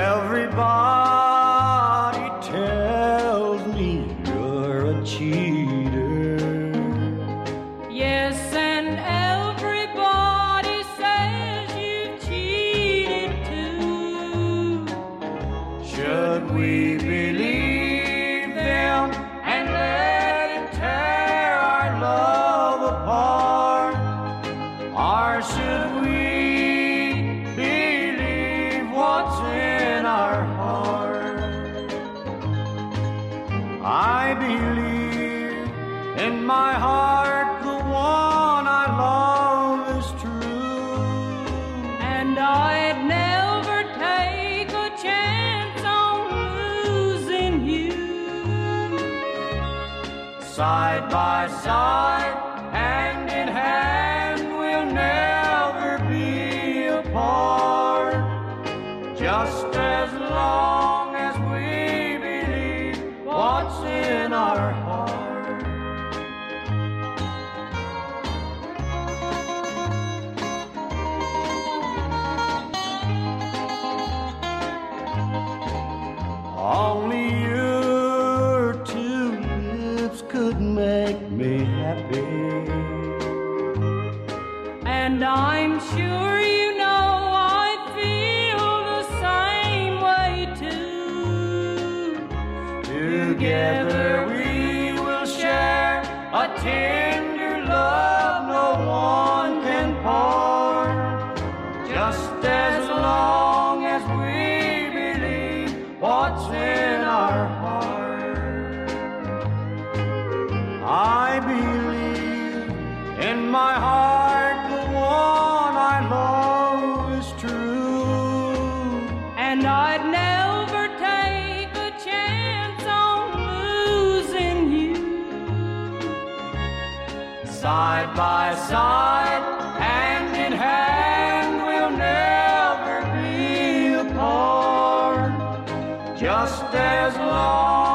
Everybody tells me you're a cheater. Yes, and everybody says you cheated too. Should we believe them and let it tear our love apart? Or should we? In my heart the one I love is true. And I'd never take a chance on losing you. Side by side, hand in hand, we'll never be apart. Just as long as we believe what's in our heart. Only your two lips could make me happy. And I'm sure you know I feel the same way too. Together what's in our heart. I believe in my heart the one I love is true. And I'd never take a chance on losing you. Side by side. just as long.